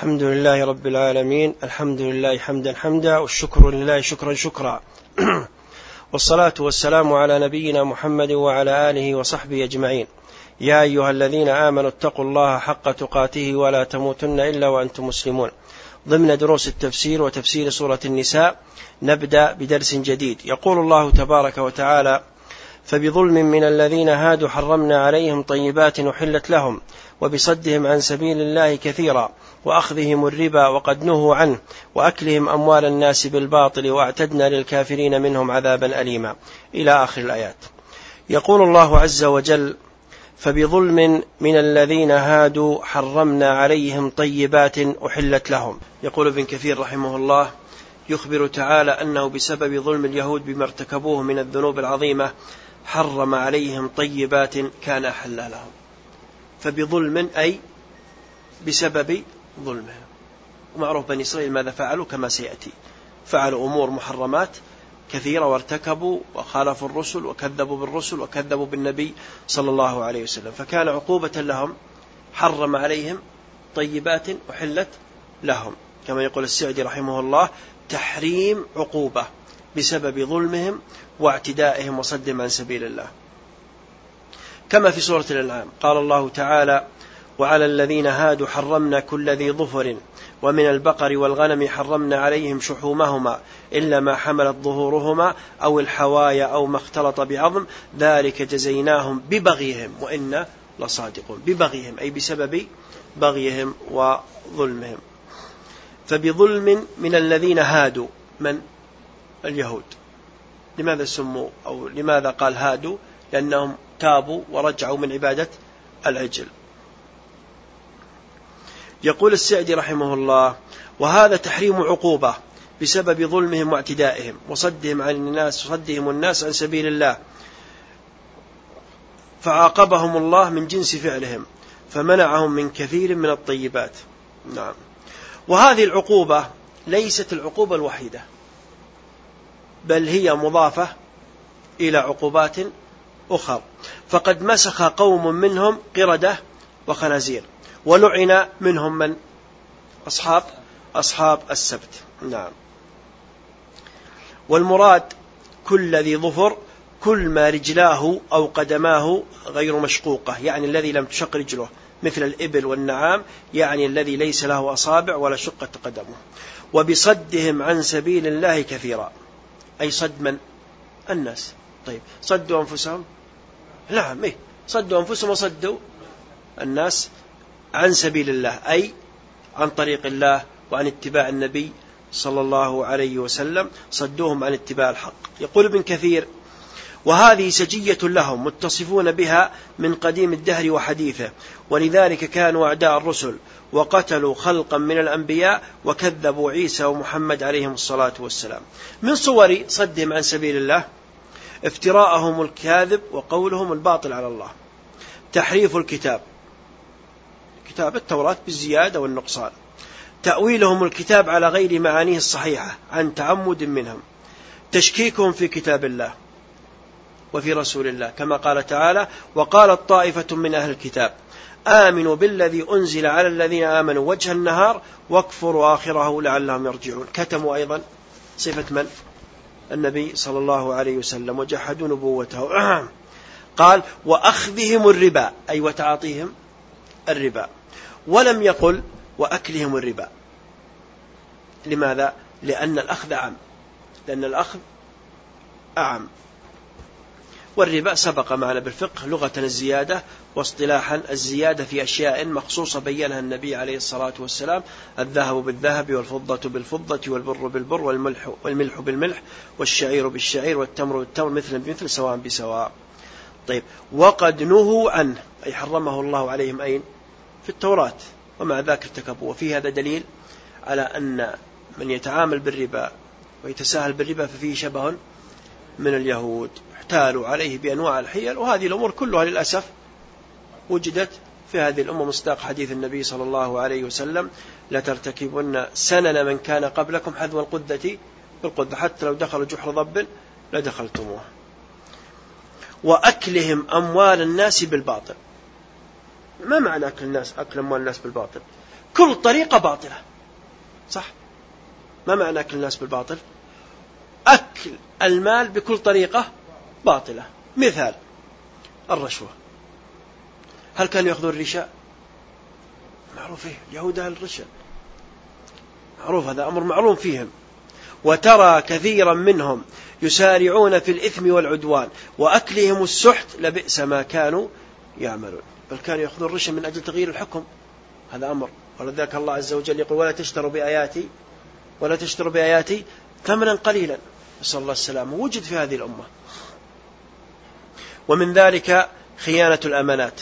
الحمد لله رب العالمين الحمد لله حمدا حمدا والشكر لله شكرا شكرا. والصلاة والسلام على نبينا محمد وعلى آله وصحبه أجمعين. يا أيها الذين آمنوا اتقوا الله حق تقاته ولا تموتن إلا وأنتم مسلمون. ضمن دروس التفسير وتفسير سورة النساء نبدأ بدرس جديد. يقول الله تبارك وتعالى فبظلم من الذين هادوا حرمنا عليهم طيبات أحلت لهم وبصدهم عن سبيل الله كثيرا. وأخذهم الربا وقد نهوا عنه وأكلهم أموال الناس بالباطل وأعتدنا للكافرين منهم عذابا اليما. إلى آخر الآيات. يقول الله عز وجل فبظلم من الذين هادوا حرمنا عليهم طيبات أحلت لهم. يقول ابن كثير رحمه الله يخبر تعالى أنه بسبب ظلم اليهود بما ارتكبوه من الذنوب العظيمة حرم عليهم طيبات كان احلا لهم. فبظلم أي بسبب ظلمهم ومعروف بني إسرائيل ماذا فعلوا؟ كما سيأتي. فعلوا أمور محرمات كثيرة وارتكبوا وخالفوا الرسل وكذبوا بالرسل وكذبوا بالنبي صلى الله عليه وسلم. فكان عقوبة لهم حرم عليهم طيبات أحلت لهم. كما يقول السعدي رحمه الله تحريم عقوبة بسبب ظلمهم واعتدائهم وصدهم عن سبيل الله. كما في سورة الأنعام قال الله تعالى وعلى الذين هادوا حرمنا كل ذي ظفر ومن البقر والغنم حرمنا عليهم شحومهما إلا ما حملت ظهورهما أو الحوايا أو ما اختلط بعظم ذلك جزيناهم ببغيهم وإنا لصادقون. ببغيهم أي بسبب بغيهم وظلمهم. فبظلم من الذين هادوا من؟ اليهود. لماذا سموا أو لماذا قال هادوا؟ لأنهم تابوا ورجعوا من عبادة العجل. يقول السعدي رحمه الله وهذا تحريم عقوبة بسبب ظلمهم واعتدائهم وصدهم عن الناس وصدهم الناس عن سبيل الله. فعاقبهم الله من جنس فعلهم فمنعهم من كثير من الطيبات. نعم. وهذه العقوبة ليست العقوبة الوحيدة بل هي مضافة إلى عقوبات أخر فقد مسخ قوم منهم قردة وخنازير. ولعن منهم من؟ أصحاب أصحاب السبت. نعم. والمراد كل ذي ظفر كل ما رجلاه أو قدماه غير مشقوقة يعني الذي لم تشق رجله مثل الإبل والنعام يعني الذي ليس له أصابع ولا شقة قدمه. وبصدهم عن سبيل الله كثيرا. أي صد من؟ الناس. طيب صدوا أنفسهم؟ نعم إيه. صدوا أنفسهم وصدوا الناس. عن سبيل الله أي عن طريق الله وعن اتباع النبي صلى الله عليه وسلم صدوهم عن اتباع الحق. يقول ابن كثير وهذه سجية لهم متصفون بها من قديم الدهر وحديثه ولذلك كانوا أعداء الرسل وقتلوا خلقا من الأنبياء وكذبوا عيسى ومحمد عليهم الصلاة والسلام. من صور صدهم عن سبيل الله؟ افتراءهم الكاذب وقولهم الباطل على الله. تحريف الكتاب. كتاب التوراة بالزيادة والنقصان. تأويلهم الكتاب على غير معانيه الصحيحة عن تعمد منهم. تشكيكهم في كتاب الله وفي رسول الله كما قال تعالى وقالت طائفة من أهل الكتاب آمنوا بالذي أنزل على الذين آمنوا وجه النهار واكفروا آخره لعلهم يرجعون. كتموا أيضا صفة من؟ النبي صلى الله عليه وسلم وجحدوا نبوته. قال وأخذهم الربا أي وتعاطيهم الربا. ولم يقل وأكلهم الربا. لماذا؟ لأن الأخذ أعم. لأن الأخذ أعم. والربا سبق معنا بالفقه لغة الزيادة واصطلاحا الزيادة في أشياء مخصوصة بينها النبي عليه الصلاة والسلام الذهب بالذهب والفضة بالفضة والبر بالبر والملح, والملح بالملح والشعير بالشعير والتمر بالتمر مثلا بمثل سواء بسواء. طيب وقد نهوا عنه أي حرمه الله عليهم أين؟ في التوراة ومع ذاك ارتكبوا. وفي هذا دليل على أن من يتعامل بالربا ويتساهل بالربا ففيه شبه من اليهود. احتالوا عليه بأنواع الحيل وهذه الأمور كلها للأسف وجدت في هذه الأمة مصداق حديث النبي صلى الله عليه وسلم لترتكبن سنن من كان قبلكم حذو القدة بالقدة حتى لو دخلوا جحر ضب لدخلتموه. وأكلهم أموال الناس بالباطل. ما معنى أكل الناس أكل أموال الناس بالباطل؟ كل طريقة باطلة. صح؟ ما معنى أكل الناس بالباطل؟ أكل المال بكل طريقة باطلة. مثال الرشوة. هل كانوا يأخذون الرشاء معروف إيه اليهود أهل الرشاء معروف هذا أمر معروف فيهم. وترى كثيرا منهم يسارعون في الإثم والعدوان وأكلهم السحت لبئس ما كانوا يعملون. بل كانوا يأخذون الرشا من أجل تغيير الحكم. هذا أمر. ولذلك الله عز وجل يقول ولا تشتروا بآياتي ولا تشتروا بآياتي ثمنا قليلا. نسأل الله السلامة. وجد في هذه الأمة. ومن ذلك خيانة الأمانات.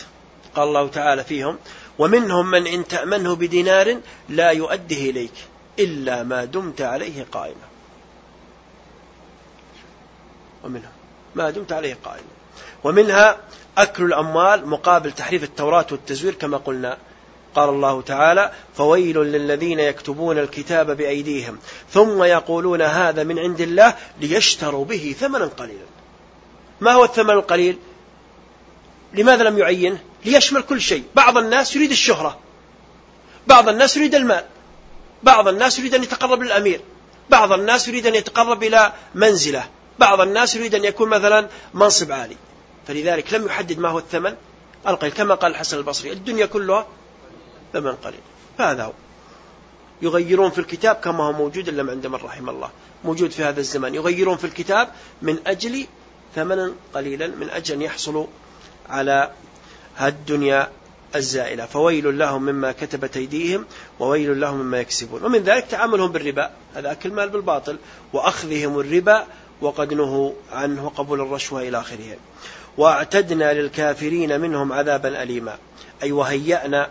قال الله تعالى فيهم ومنهم من إن تأمنه بدينار لا يؤديه إليك إلا ما دمت عليه قائما. ومنهم ما دمت عليه قائما. ومنها أكل الأموال مقابل تحريف التوراة والتزوير كما قلنا. قال الله تعالى فويل للذين يكتبون الكتاب بأيديهم ثم يقولون هذا من عند الله ليشتروا به ثمنا قليلا. ما هو الثمن القليل؟ لماذا لم يعينه ليشمل كل شيء. بعض الناس يريد الشهرة بعض الناس يريد المال بعض الناس يريد أن يتقرب للأمير بعض الناس يريد أن يتقرب إلى منزله بعض الناس يريد أن يكون مثلا منصب عالي. فلذلك لم يحدد ما هو الثمن. القليل كما قال الحسن البصري الدنيا كلها ثمن قليل. هذا هو. يغيرون في الكتاب كما هو موجود إلا عند من رحم الله. موجود في هذا الزمان. يغيرون في الكتاب من أجل ثمنا قليلا من أجل أن يحصلوا على الدنيا الزائلة. فويل لهم مما كتبت أيديهم وويل لهم مما يكسبون. ومن ذلك تعاملهم بالربا. هذا أكل مال بالباطل. وأخذهم الربا وقد نهوا عنه وقبول الرشوة إلى آخره. واعتدنا للكافرين منهم عذابا أليما. أي وهيأنا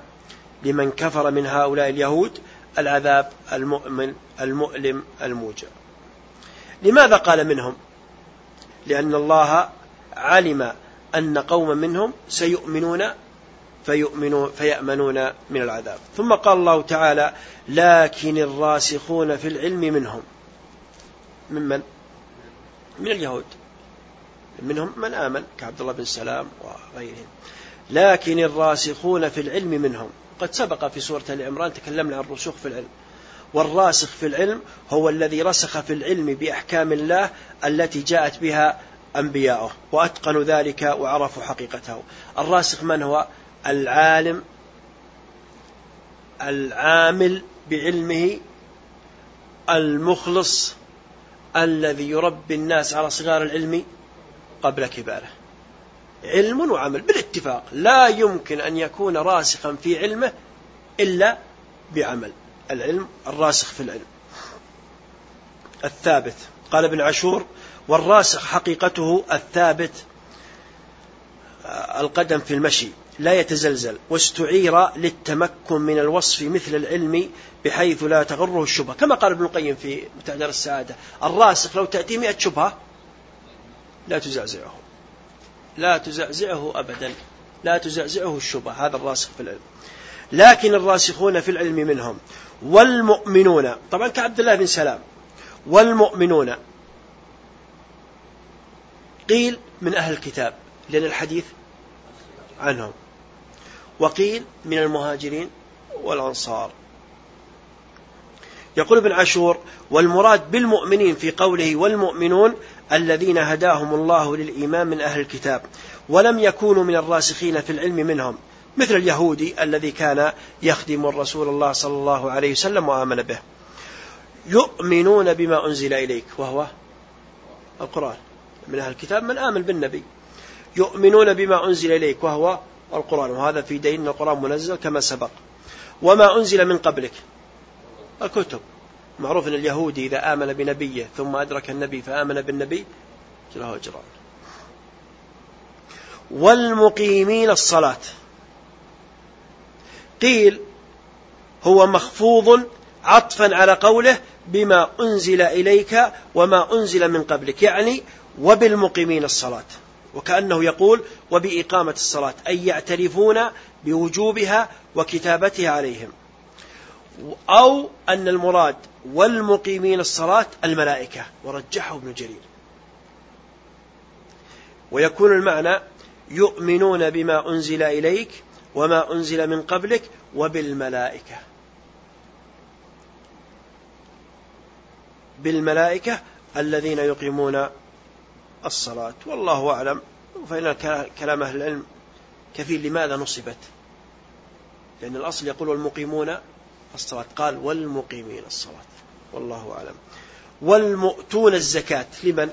لمن كفر من هؤلاء اليهود العذاب المؤمن المؤلم الموجع. لماذا قال منهم؟ لأن الله علم أن قوما منهم سيؤمنون فيؤمنون فيأمنون من العذاب. ثم قال الله تعالى لكن الراسخون في العلم منهم. ممن من اليهود. منهم من آمن كعبد الله بن سلام وغيرهم. لكن الراسخون في العلم منهم. قد سبق في سورة العمران تكلمنا عن الرسوخ في العلم. والراسخ في العلم هو الذي رسخ في العلم بأحكام الله التي جاءت بها أنبياؤه وأتقنوا ذلك وعرفوا حقيقته. الراسخ من هو؟ العالم العامل بعلمه المخلص الذي يربي الناس على صغار العلم قبل كباره. علم وعمل بالاتفاق. لا يمكن أن يكون راسخا في علمه إلا بعمل. العلم الراسخ في العلم. الثابت. قال ابن عاشور والراسخ حقيقته الثابت آه، القدم في المشي لا يتزلزل واستعير للتمكن من الوصف مثل العلم بحيث لا تغره الشبهة. كما قال ابن القيم في متعدر السعادة الراسخ لو تأتي مئة شبهة لا تزعزعه. لا تزعزعه أبدا. لا تزعزعه الشبهة. هذا الراسخ في العلم. لكن الراسخون في العلم منهم. والمؤمنون. طبعا كعبد الله بن سلام. والمؤمنون. قيل من أهل الكتاب. لأن الحديث عنهم. وقيل من المهاجرين والأنصار. يقول ابن عاشور والمراد بالمؤمنين في قوله والمؤمنون الذين هداهم الله للإيمان من أهل الكتاب ولم يكونوا من الراسخين في العلم منهم مثل اليهودي الذي كان يخدم الرسول الله صلى الله عليه وسلم وآمن به. يؤمنون بما أنزل إليك وهو القرآن. من أهل الكتاب من آمن بالنبي. يؤمنون بما أنزل إليك وهو القرآن. وهذا في دين القرآن منزل كما سبق. وما أنزل من قبلك الكتب. معروف أن اليهودي إذا آمن بنبيه ثم أدرك النبي فآمن بالنبي له أجران والمقيمين الصلاة. قيل هو مخفوض عطفا على قوله بما أنزل إليك وما أنزل من قبلك يعني وبالمقيمين الصلاة. وكأنه يقول وبإقامة الصلاة أي يعترفون بوجوبها وكتابتها عليهم. أو أن المراد والمقيمين الصلاة الملائكة ورجحه ابن جرير. ويكون المعنى يؤمنون بما أنزل إليك وما أنزل من قبلك وبالملائكة. بالملائكة الذين يقيمون الصلاة. والله أعلم فإن كلام أهل العلم كثير لماذا نصبت. لأن الأصل يقول المقيمون الصلاة. قال والمقيمين الصلاة. والله أعلم. والمؤتون الزكاة. لمن؟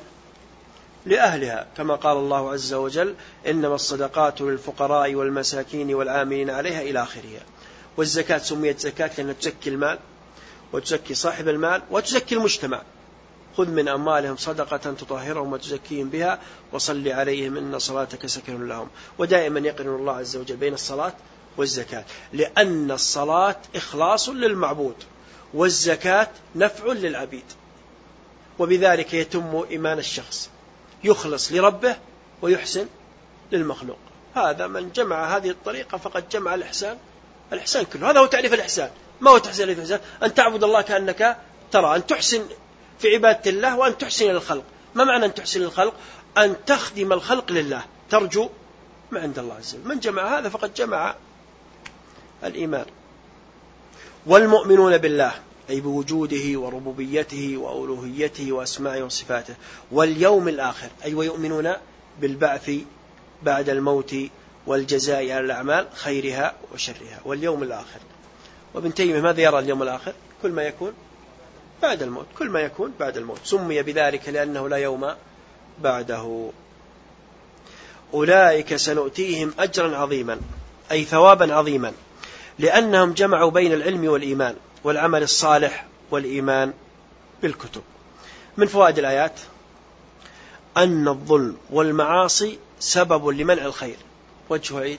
لأهلها. كما قال الله عز وجل إنما الصدقات للفقراء والمساكين والعاملين عليها إلى آخرها. والزكاة سميت زكاة لأنها تزكي المال وتزكي صاحب المال وتزكي المجتمع. خذ من أموالهم صدقة تطهرهم وتزكيهم بها وصل عليهم إن صلاتك سكن لهم. ودائما يقرن الله عز وجل بين الصلاة والزكاة. لأن الصلاة إخلاص للمعبود والزكاة نفع للعبيد وبذلك يتم إيمان الشخص. يخلص لربه ويحسن للمخلوق. هذا من جمع هذه الطريقة فقد جمع الإحسان. الإحسان كله هذا هو تعريف الإحسان. ما هو تحسين الإحسان؟ أن تعبد الله كأنك ترى أن تحسن في عبادة الله وأن تحسن للخلق ما معنى أن تحسن للخلق أن تخدم الخلق لله ترجو ما عند الله عز وجل. من جمع هذا فقد جمع الإيمان. والمؤمنون بالله أي بوجوده وربوبيته وألوهيته وأسمائه وصفاته واليوم الآخر أي ويؤمنون بالبعث بعد الموت والجزاء على الأعمال خيرها وشرها. واليوم الآخر. وابن تيمية ماذا يرى اليوم الآخر؟ كل ما يكون بعد الموت كل ما يكون بعد الموت. سمي بذلك لأنه لا يوم بعده. أولئك سنؤتيهم أجرا عظيما أي ثوابا عظيما. لأنهم جمعوا بين العلم والإيمان والعمل الصالح والإيمان بالكتب. من فوائد الآيات؟ أن الظلم والمعاصي سبب لمنع الخير. وجه عيد.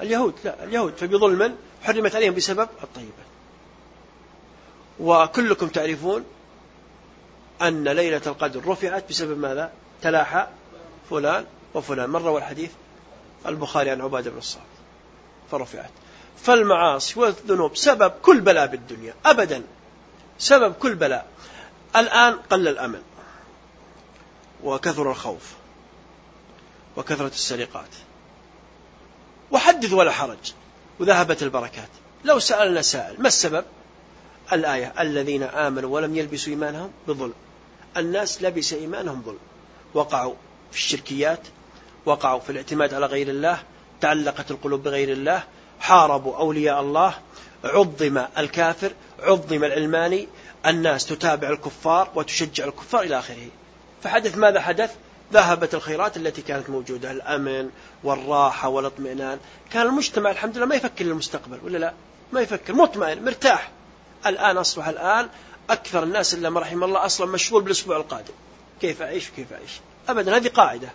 اليهود لا اليهود. فبظلم حرمت عليهم بسبب الطيبات وكلكم تعرفون أن ليلة القدر رفعت بسبب ماذا؟ تلاحى فلان وفلان. مر والحديث البخاري عن عبادة بن الصامت. فرفعت. فالمعاصي والذنوب سبب كل بلاء بالدنيا أبدا. سبب كل بلاء. الآن قل الأمن وكثر الخوف. وكثرة السرقات. وحدث ولا حرج. وذهبت البركات. لو سألنا سائل ما السبب؟ الآية الذين آمنوا ولم يلبسوا إيمانهم بظلم. الناس لبس إيمانهم ظلم. وقعوا في الشركيات وقعوا في الاعتماد على غير الله تعلقت القلوب بغير الله حاربوا أولياء الله عظم الكافر عظم العلماني الناس تتابع الكفار وتشجع الكفار إلى آخره. فحدث ماذا حدث؟ ذهبت الخيرات التي كانت موجودة الأمن والراحة والاطمئنان. كان المجتمع الحمد لله ما يفكر للمستقبل ولا لا؟ ما يفكر مطمئن مرتاح. الآن أصبح الآن أكثر الناس إلا ما رحم الله أصلا مشغول بالأسبوع القادم. كيف أعيش؟ وكيف أعيش؟ أبدا هذه قاعدة.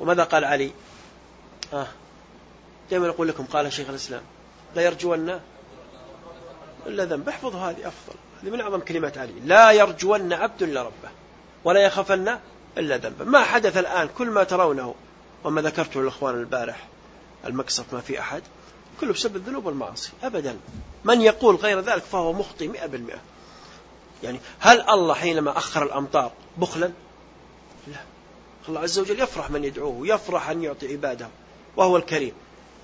وماذا قال علي؟ آه دائما أقول لكم قال شيخ الإسلام لا يرجون إلا ذنب. احفظوا هذه أفضل. هذه من أعظم كلمات علي. لا يرجون عبد إلا ربه ولا يخافن إلا ذنبا ما حدث الآن كل ما ترونه وما ذكرته للإخوان البارح المقصف ما في أحد كله بسبب الذنوب والمعاصي. أبدا. من يقول غير ذلك فهو مخطئ مئة بالمئة. يعني هل الله حينما أخر الأمطار بخلا؟ لا. الله عز وجل يفرح من يدعوه يفرح أن يعطي عباده. وهو الكريم.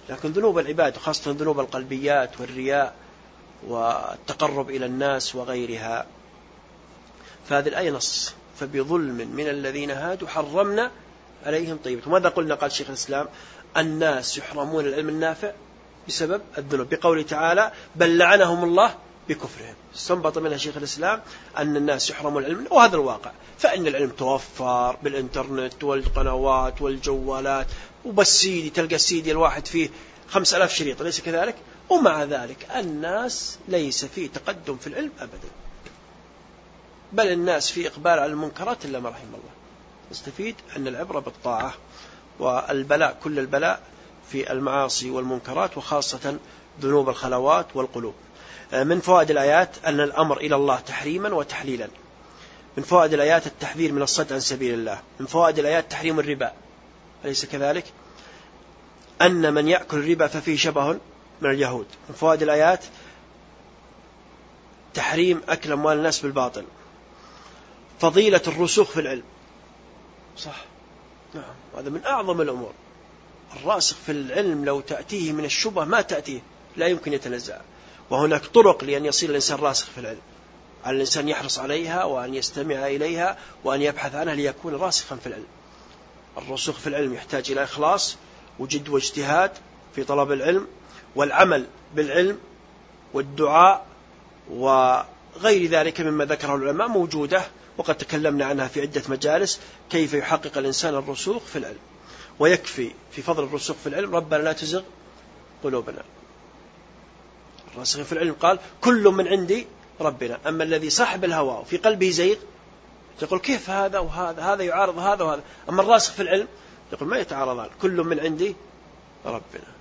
لكن ذنوب العباد خاصة ذنوب القلبيات والرياء والتقرب إلى الناس وغيرها. فهذه الآية نص. فبظلم من الذين هادوا حرمنا عليهم طيبة. وماذا قلنا؟ قال شيخ الإسلام الناس يحرمون العلم النافع بسبب الذنوب. بقوله تعالى بل لعنهم الله بكفرهم. استنبط منها شيخ الإسلام أن الناس يحرمون العلم وهذا الواقع. فإن العلم توفر بالإنترنت والقنوات والجوالات وبس سيدي تلقى السيدي الواحد فيه خمس ألاف شريط أليس كذلك؟ ومع ذلك الناس ليس فيه تقدم في العلم أبدا. بل الناس في إقبال على المنكرات إلا ما رحم الله. نستفيد أن العبرة بالطاعة والبلاء كل البلاء في المعاصي والمنكرات وخاصة ذنوب الخلوات والقلوب. من فوائد الآيات أن الأمر إلى الله تحريما وتحليلا. من فوائد الآيات التحذير من الصد عن سبيل الله. من فوائد الآيات تحريم الربا. أليس كذلك؟ أن من يأكل الربا ففيه شبه من اليهود. من فوائد الآيات تحريم أكل أموال الناس بالباطل. فضيلة الرسوخ في العلم. صح. نعم. هذا من أعظم الأمور. الراسخ في العلم لو تأتيه من الشبه ما تأتيه. لا يمكن يتنزع. وهناك طرق لأن يصير الإنسان راسخ في العلم. على الإنسان يحرص عليها وأن يستمع إليها وأن يبحث عنها ليكون راسخا في العلم. الرسوخ في العلم يحتاج إلى إخلاص وجد واجتهاد في طلب العلم والعمل بالعلم والدعاء وغير ذلك مما ذكره العلماء موجودة وقد تكلمنا عنها في عدة مجالس كيف يحقق الإنسان الرسوخ في العلم. ويكفي في فضل الرسوخ في العلم ربنا لا تزغ قلوبنا. الراسخ في العلم قال كل من عندي ربنا أما الذي صاحب الهوى في قلبه زيغ. يقول كيف هذا وهذا؟ هذا يعارض هذا وهذا. أما الراسخ في العلم يقول ما يتعارضان كل من عندي ربنا.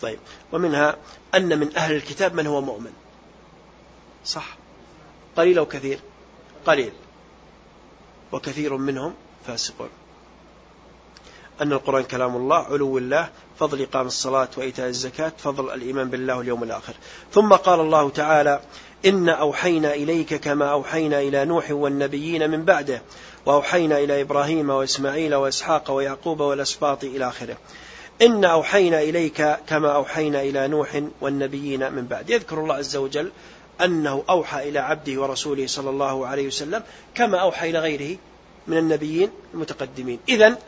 طيب ومنها أن من أهل الكتاب من هو مؤمن. صح؟ قليل أو كثير؟ قليل. وكثير منهم فاسقون. أن القرآن كلام الله علو الله فضل إقام الصلاة وإيتاء الزكاة فضل الإيمان بالله واليوم الآخر. ثم قال الله تعالى إن أوحينا إليك كما أوحينا إلى نوح والنبيين من بعده وأوحينا إلى إبراهيم وإسماعيل وإسحاق ويعقوب والأسباط إلى آخره. إن أوحينا إليك كما أوحينا إلى نوح والنبيين من بعد. يذكر الله عز وجل أنه أوحى إلى عبده ورسوله صلى الله عليه وسلم كما أوحى إلى غيره من النبيين المتقدمين. إذا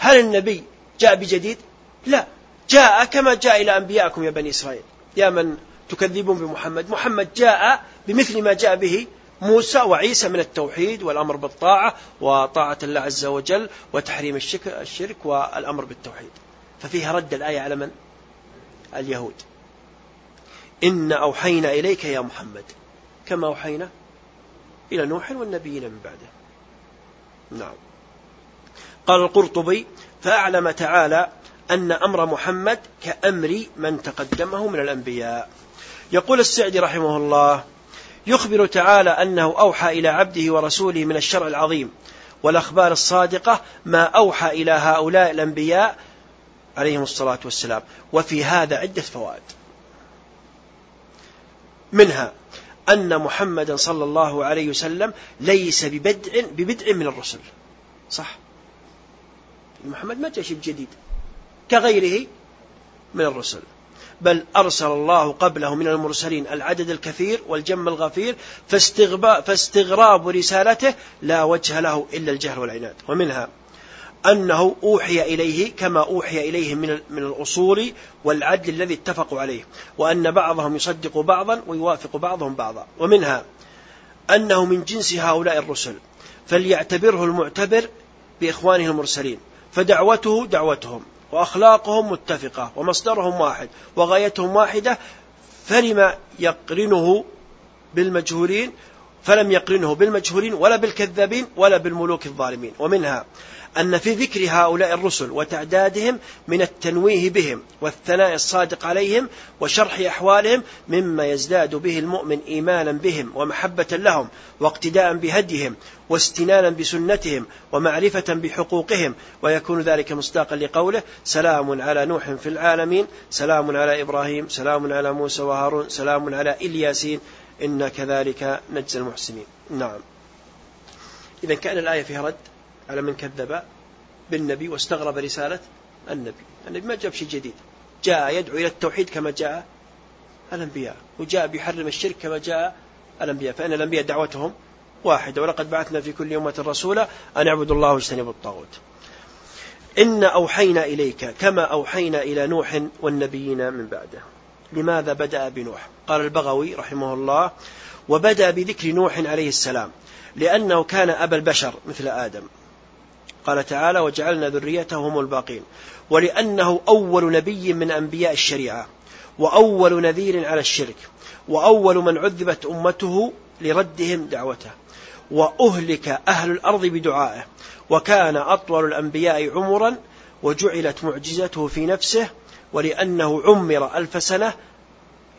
هل النبي جاء بجديد؟ لا. جاء كما جاء إلى أنبيائكم يا بني إسرائيل. يا من تكذبون بمحمد. محمد جاء بمثل ما جاء به موسى وعيسى من التوحيد والأمر بالطاعة وطاعة الله عز وجل وتحريم الشرك والأمر بالتوحيد. ففيها رد الآية على من؟ اليهود. إن أوحينا إليك يا محمد. كما أوحينا إلى نوح والنبيين من بعده. نعم. قال القرطبي فأعلم تعالى أن أمر محمد كأمر من تقدمه من الأنبياء. يقول السعدي رحمه الله يخبر تعالى أنه أوحى إلى عبده ورسوله من الشرع العظيم والأخبار الصادقة ما أوحى إلى هؤلاء الأنبياء عليهم الصلاة والسلام. وفي هذا عدة فوائد. منها أن محمدا صلى الله عليه وسلم ليس ببدع ببدع من الرسل. صح؟ محمد ما جاء شيء جديد كغيره من الرسل. بل أرسل الله قبله من المرسلين العدد الكثير والجم الغفير فاستغراب رسالته لا وجه له إلا الجهل والعناد. ومنها أنه أوحي إليه كما أوحي إليه من من الأصول والعدل الذي اتفقوا عليه وأن بعضهم يصدق بعضا ويوافق بعضهم بعضا. ومنها أنه من جنس هؤلاء الرسل فليعتبره المعتبر بإخوانه المرسلين. فدعوته دعوتهم وأخلاقهم متفقة ومصدرهم واحد وغايتهم واحدة فلما يقرنه بالمجهولين فلم يقرنه بالمجهولين ولا بالكذابين ولا بالملوك الظالمين ومنها أن في ذكر هؤلاء الرسل وتعدادهم من التنويه بهم والثناء الصادق عليهم وشرح أحوالهم مما يزداد به المؤمن إيمانا بهم ومحبة لهم واقتداء بهديهم واستنانا بسنتهم ومعرفة بحقوقهم ويكون ذلك مصداقا لقوله سلام على نوح في العالمين سلام على إبراهيم سلام على موسى وهارون سلام على إلياسين. إنا كذلك نجزي المحسنين. نعم. إذا كأن الآية فيها رد؟ على من كذب بالنبي واستغرب رسالة النبي. النبي ما جاب شيء جديد. جاء يدعو إلى التوحيد كما جاء الأنبياء وجاء بيحرم الشرك كما جاء الأنبياء. فإن الأنبياء دعوتهم واحدة ولقد بعثنا في كل أمة رسولا أن اعبدوا الله واجتنبوا الطاغوت. إن أوحينا إليك كما أوحينا إلى نوح والنبيين من بعده. لماذا بدأ بنوح؟ قال البغوي رحمه الله وبدأ بذكر نوح عليه السلام لأنه كان أبا البشر مثل آدم. قال تعالى وجعلنا ذريته هم الباقين. ولأنه أول نبي من أنبياء الشريعة وأول نذير على الشرك وأول من عذبت أمته لردهم دعوته. وأهلك أهل الأرض بدعائه وكان أطول الأنبياء عمرا وجعلت معجزته في نفسه ولأنه عمر ألف سنة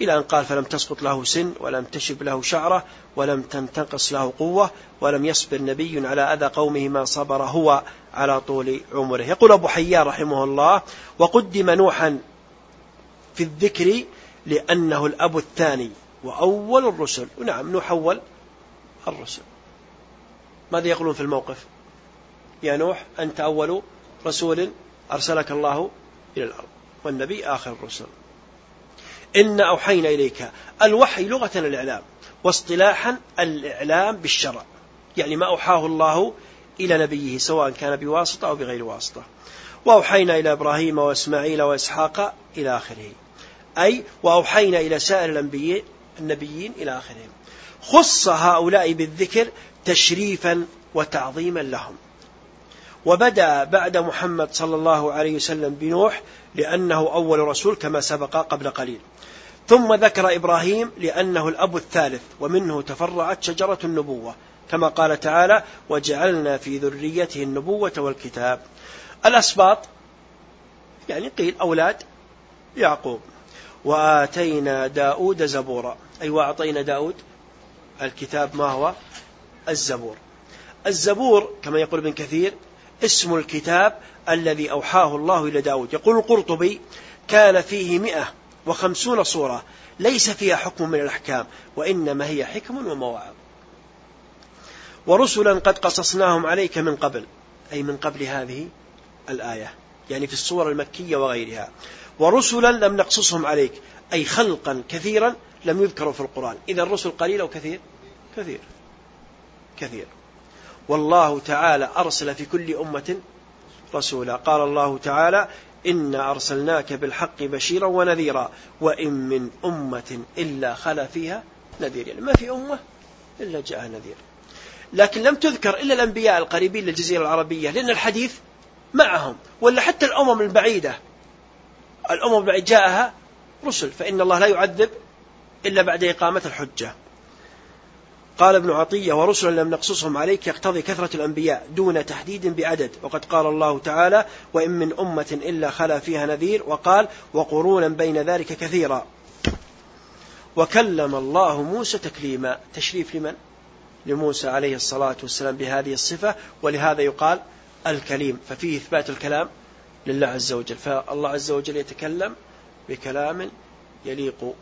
إلى أن قال فلم تسقط له سن ولم تشب له شعرة ولم تنتقص له قوة ولم يصبر نبي على أذى قومه ما صبر هو على طول عمره. يقول أبو حيان رحمه الله وقدم نوحا في الذكر لأنه الأب الثاني وأول الرسل. ونعم نوح أول الرسل. ماذا يقولون في الموقف؟ يا نوح أنت أول رسول أرسلك الله إلى الأرض والنبي آخر الرسل. إن أوحينا إليك. الوحي لغة الإعلام واصطلاحا الإعلام بالشرع. يعني ما أوحاه الله إلى نبيه سواء كان بواسطة أو بغير واسطة. وأوحينا إلى إبراهيم وإسماعيل وإسحاق إلى آخره. أي وأوحينا إلى سائر الأنبياء النبيين إلى آخره. خص هؤلاء بالذكر تشريفا وتعظيما لهم. وبدأ بعد محمد صلى الله عليه وسلم بنوح لأنه أول رسول كما سبق قبل قليل. ثم ذكر إبراهيم لأنه الأب الثالث ومنه تفرعت شجرة النبوة. كما قال تعالى وجعلنا في ذريته النبوة والكتاب. الأسباط يعني قيل أولاد يعقوب. وآتينا داود زبورا. أي وأعطينا داود الكتاب ما هو؟ الزبور. الزبور كما يقول ابن كثير اسم الكتاب الذي أوحاه الله إلى داود. يقول القرطبي كان فيه مئة وخمسون صورة ليس فيها حكم من الأحكام وإنما هي حكم ومواعظ ورسلا قد قصصناهم عليك من قبل أي من قبل هذه الآية يعني في الصور المكية وغيرها. ورسلا لم نقصصهم عليك أي خلقا كثيرا لم يذكروا في القرآن. إذا الرسل قليل أو كثير؟ كثير. كثير. والله تعالى أرسل في كل أمة رسولا. قال الله تعالى إنا أرسلناك بالحق بشيرا ونذيرا وإن من أمة إلا خلا فيها نذير. يعني ما في أمة إلا جاء نذير. لكن لم تذكر إلا الأنبياء القريبين للجزيرة العربية لأن الحديث معهم ولا حتى الأمم البعيدة. الأمم البعيدة جاءها رسل فإن الله لا يعذب إلا بعد إقامة الحجة. قال ابن عطية ورسلا لم نقصصهم عليك يقتضي كثرة الأنبياء دون تحديد بعدد وقد قال الله تعالى وإن من أمة إلا خلا فيها نذير وقال وقرونا بين ذلك كثيرا وكلم الله موسى تكليما. تشريف لمن؟ لموسى عليه الصلاة والسلام بهذه الصفة ولهذا يقال الكليم. ففيه إثبات الكلام لله عز وجل. فالله عز وجل يتكلم بكلام يليق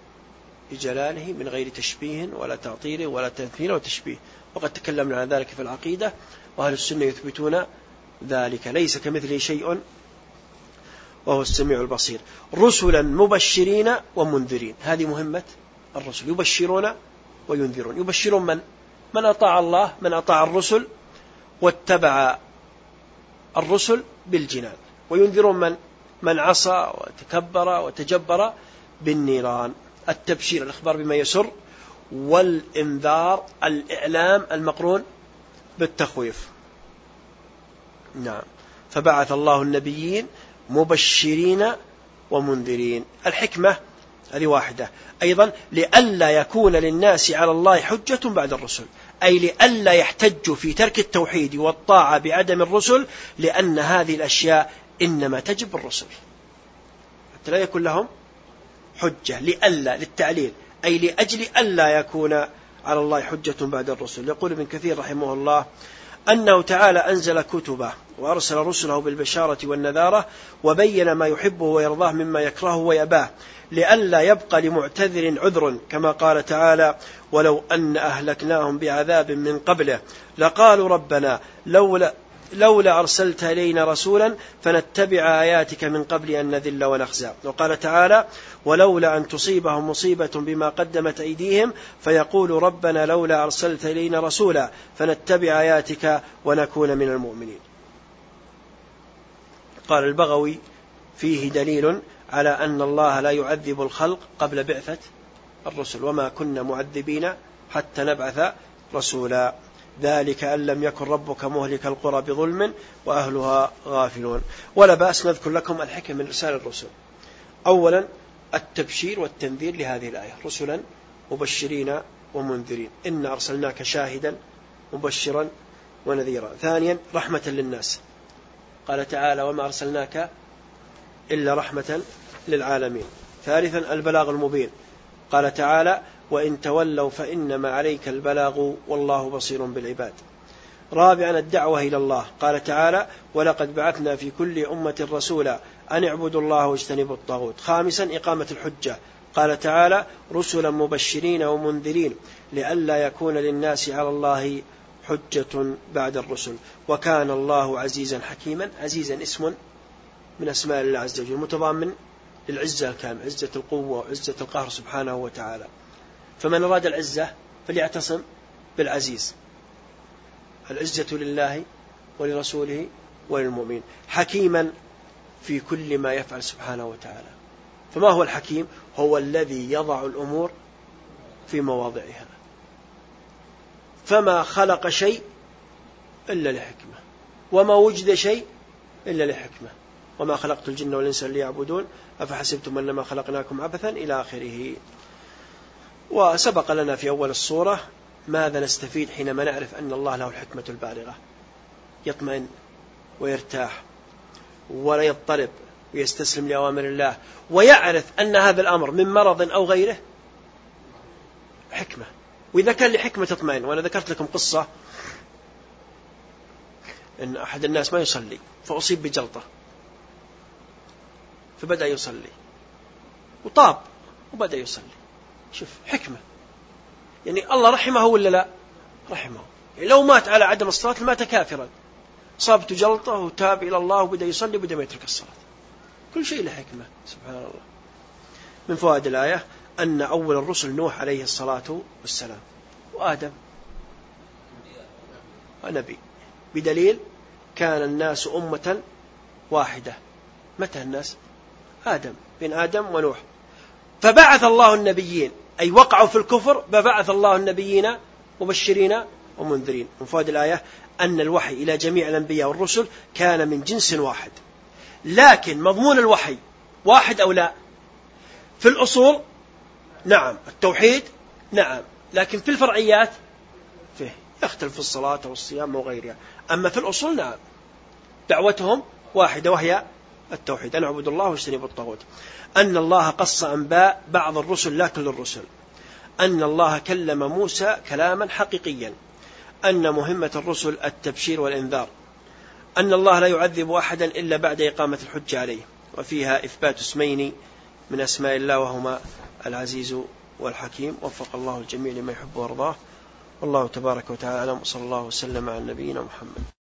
بجلاله من غير تشبيه ولا تعطيل ولا تمثيل وتشبيه وقد تكلمنا عن ذلك في العقيدة وأهل السنة يثبتون ذلك. ليس كمثله شيء وهو السميع البصير. رسلا مبشرين ومنذرين. هذه مهمة الرسل. يبشرون وينذرون. يبشرون من؟ من أطاع الله من أطاع الرسل واتبع الرسل بالجنان. وينذرون من؟ من عصى وتكبر وتجبر بالنيران. التبشير الإخبار بما يسر والإنذار الإعلام المقرون بالتخويف. نعم. فبعث الله النبيين مبشرين ومنذرين. الحكمة هذه واحدة. أيضا لئلا يكون للناس على الله حجة بعد الرسل. أي لئلا يحتجوا في ترك التوحيد والطاعة بعدم الرسل لأن هذه الأشياء إنما تجب الرسل. حتى لا يكون لهم حجة لئلا للتعليل أي لأجل ألا يكون على الله حجة بعد الرسل. يقول ابن كثير رحمه الله أنه تعالى أنزل كتبه وأرسل رسله بالبشارة والنذارة وبين ما يحبه ويرضاه مما يكرهه ويباه لئلا يبقى لمعتذر عذر كما قال تعالى ولو أن أهلكناهم بعذاب من قبله لقالوا ربنا لولا لولا أرسلت إلينا رسولا فنتبع آياتك من قبل أن نذل ونخزى. وقال تعالى ولولا أن تصيبهم مصيبة بما قدمت أيديهم فيقول ربنا لولا أرسلت إلينا رسولا فنتبع آياتك ونكون من المؤمنين. قال البغوي فيه دليل على أن الله لا يعذب الخلق قبل بعثة الرسل وما كنا معذبين حتى نبعث رسولا. ذلك أن لم يكن ربك مهلك القرى بظلم وأهلها غافلون. ولا بأس نذكر لكم الحكم من رسالة الرسل. أولا التبشير والتنذير لهذه الآية. رسلا مبشرين ومنذرين. إن أرسلناك شاهدا مبشرا ونذيرا. ثانيا رحمة للناس. قال تعالى وما أرسلناك إلا رحمة للعالمين. ثالثا البلاغ المبين. قال تعالى وإن تولوا فإنما عليك البلاغ والله بصير بالعباد. رابعا الدعوة إلى الله. قال تعالى ولقد بعثنا في كل أمة رسولا أن اعبدوا الله واجتنبوا الطاغوت. خامسا إقامة الحجة. قال تعالى رسلا مبشرين ومنذرين لئلا يكون للناس على الله حجة بعد الرسل. وكان الله عزيزا حكيما عزيزا اسم من أسماء الله عز وجل متضامن للعزة الكامل عزة القوة وعزة القهر سبحانه وتعالى. فمن أراد العزة فليعتصم بالعزيز. العزة لله ولرسوله وللمؤمنين. حكيما في كل ما يفعل سبحانه وتعالى. فما هو الحكيم؟ هو الذي يضع الأمور في مواضعها. فما خلق شيء إلا لحكمة. وما وجد شيء إلا لحكمة. وما خلقت الجن والإنس ليعبدون. أفحسبتم أنما خلقناكم عبثا إلى آخره. وسبق لنا في أول الصورة ماذا نستفيد حينما نعرف أن الله له الحكمة البالغة. يطمئن ويرتاح ولا يضطرب ويستسلم لأوامر الله ويعرف أن هذا الأمر من مرض أو غيره. حكمة. وإذا كان لحكمة تطمئن وأنا ذكرت لكم قصة أن أحد الناس ما يصلي فأصيب بجلطة. فبدأ يصلي. وطاب وبدأ يصلي. شوف حكمة. يعني الله رحمه ولا لا؟ رحمه. يعني لو مات على عدم الصلاة مات كافرا. صابته جلطة وتاب إلى الله وبدأ يصلي وبدأ ما يترك الصلاة. كل شيء له حكمة. سبحان الله. من فوائد الآية أن أول الرسل نوح عليه الصلاة والسلام. وآدم. ونبي. بدليل كان الناس أمة واحدة. متى الناس؟ آدم. بين آدم ونوح. فبعث الله النبيين. أي وقعوا في الكفر فبعث الله النبيين مبشرين ومنذرين. من فوائد الآية أن الوحي إلى جميع الأنبياء والرسل كان من جنس واحد. لكن مضمون الوحي واحد أو لا؟ في الأصول نعم. التوحيد نعم. لكن في الفرعيات فيه. يختلف في الصلاة والصيام وغيرها. أما في الأصول نعم. دعوتهم واحدة وهي التوحيد. أن اعبدوا الله واجتنبوا الطاغوت أن الله قص أنباء بعض الرسل لا كل الرسل. أن الله كلم موسى كلاما حقيقيا. أن مهمة الرسل التبشير والإنذار. أن الله لا يعذب أحدا إلا بعد إقامة الحجة عليه. وفيها إثبات اسمين من أسماء الله وهما العزيز والحكيم. وفق الله الجميع لما يحب ويرضاه. والله تبارك وتعالى وصلى الله وسلم على نبينا محمد.